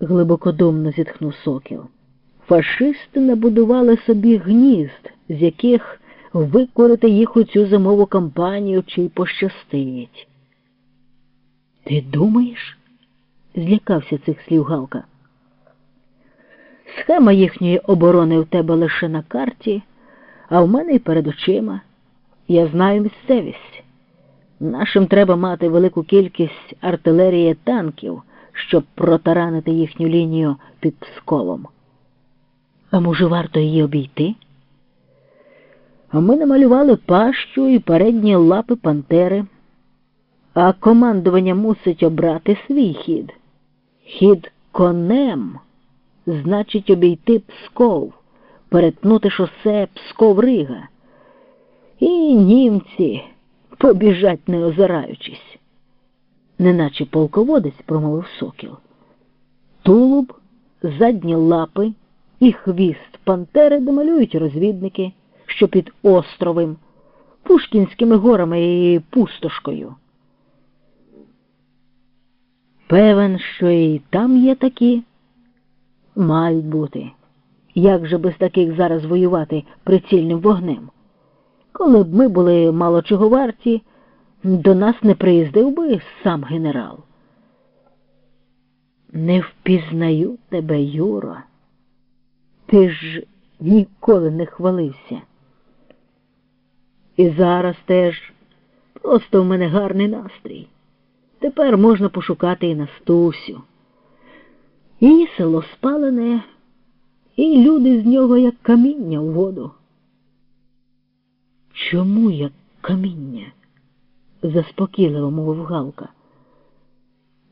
глибокодумно зітхнув сокіл. Фашисти набудували собі гнізд, з яких викорити їх у цю зимову кампанію чи й пощастить. Ти думаєш? злякався цих слів Галка. Схема їхньої оборони в тебе лише на карті, а в мене й перед очима. Я знаю місцевість. Нашим треба мати велику кількість артилерії танків, щоб протаранити їхню лінію під Псковом. А може, варто її обійти? А ми намалювали пащу і передні лапи пантери, а командування мусить обрати свій хід. Хід конем значить обійти Псков, перетнути шосе Псков-Рига. І німці побіжать, не озираючись. Неначе полководець промовив сокіл. Тулуб, задні лапи і хвіст пантери домалюють розвідники, що під островим, Пушкінськими горами і пустошкою. Певен, що і там є такі. Мають бути. Як же без таких зараз воювати прицільним вогнем? Коли б ми були мало чого варті, до нас не приїздив би сам генерал. Не впізнаю тебе, Юро. Ти ж ніколи не хвалився. І зараз теж просто в мене гарний настрій. Тепер можна пошукати і Настусю. І село спалене, і люди з нього як каміння у воду. Чому як каміння? Заспокійливо мовив Галка.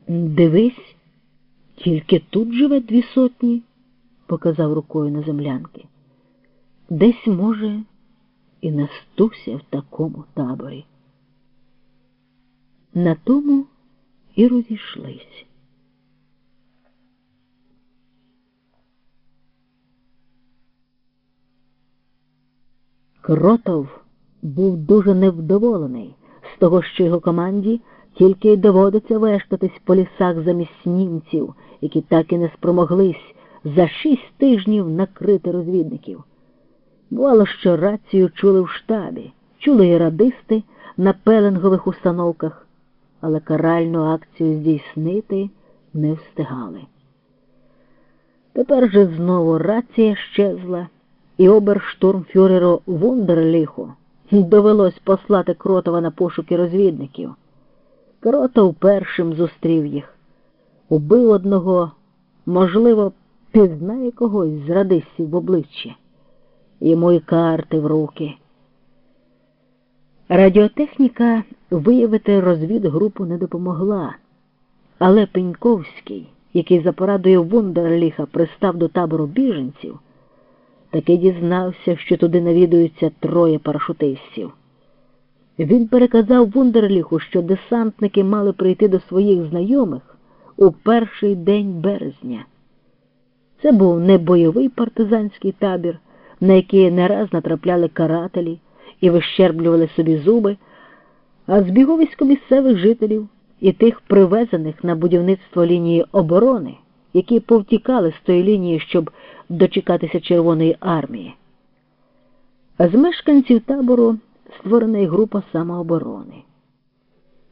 Дивись, тільки тут живе дві сотні, показав рукою на землянки. Десь, може, і Настуся в такому таборі. На тому і розійшлись. Кротов був дуже невдоволений того, що його команді тільки й доводиться вештатись по лісах замість німців, які так і не спромоглись за шість тижнів накрити розвідників. Бувало, що рацію чули в штабі, чули і радисти на пеленгових установках, але каральну акцію здійснити не встигали. Тепер же знову рація щезла і оберштурмфюреру Вундерліху довелось послати Кротова на пошуки розвідників. Кротов першим зустрів їх, убив одного, можливо, пізнає когось з радистів в обличчя. Йому й карти в руки. Радіотехніка виявити розвідгрупу не допомогла, але Пеньковський, який за порадою Вундерліха пристав до табору біженців, таки дізнався, що туди навідуються троє парашутистів. Він переказав Вундерліху, що десантники мали прийти до своїх знайомих у перший день березня. Це був не бойовий партизанський табір, на який не раз натрапляли карателі і вищерблювали собі зуби, а збіговисько місцевих жителів і тих привезених на будівництво лінії оборони, які повтікали з тої лінії, щоб дочекатися Червоної армії. З мешканців табору створена й група самооборони.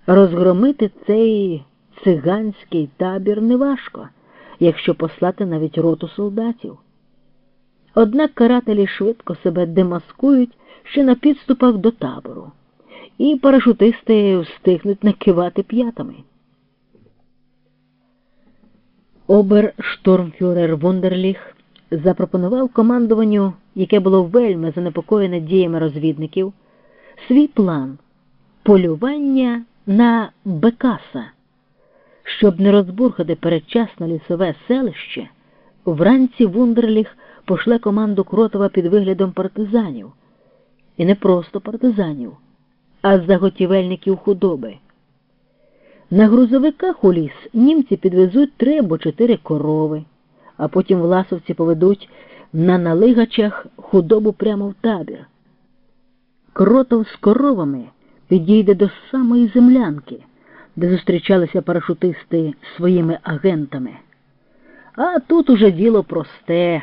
Розгромити цей циганський табір неважко, якщо послати навіть роту солдатів. Однак карателі швидко себе демаскують ще на підступах до табору, і парашутисти встигнуть накивати п'ятами. Оберштурмфюрер Вундерліх запропонував командуванню, яке було вельми занепокоєне діями розвідників, свій план полювання на Бекаса. Щоб не розбурхати передчасно лісове селище, вранці Вундерліх пошле команду Кротова під виглядом партизанів. І не просто партизанів, а заготівельників худоби. На грузовиках у ліс німці підвезуть три або чотири корови, а потім власовці поведуть на налигачах худобу прямо в табір. Кротов з коровами підійде до самої землянки, де зустрічалися парашутисти своїми агентами. А тут уже діло просте.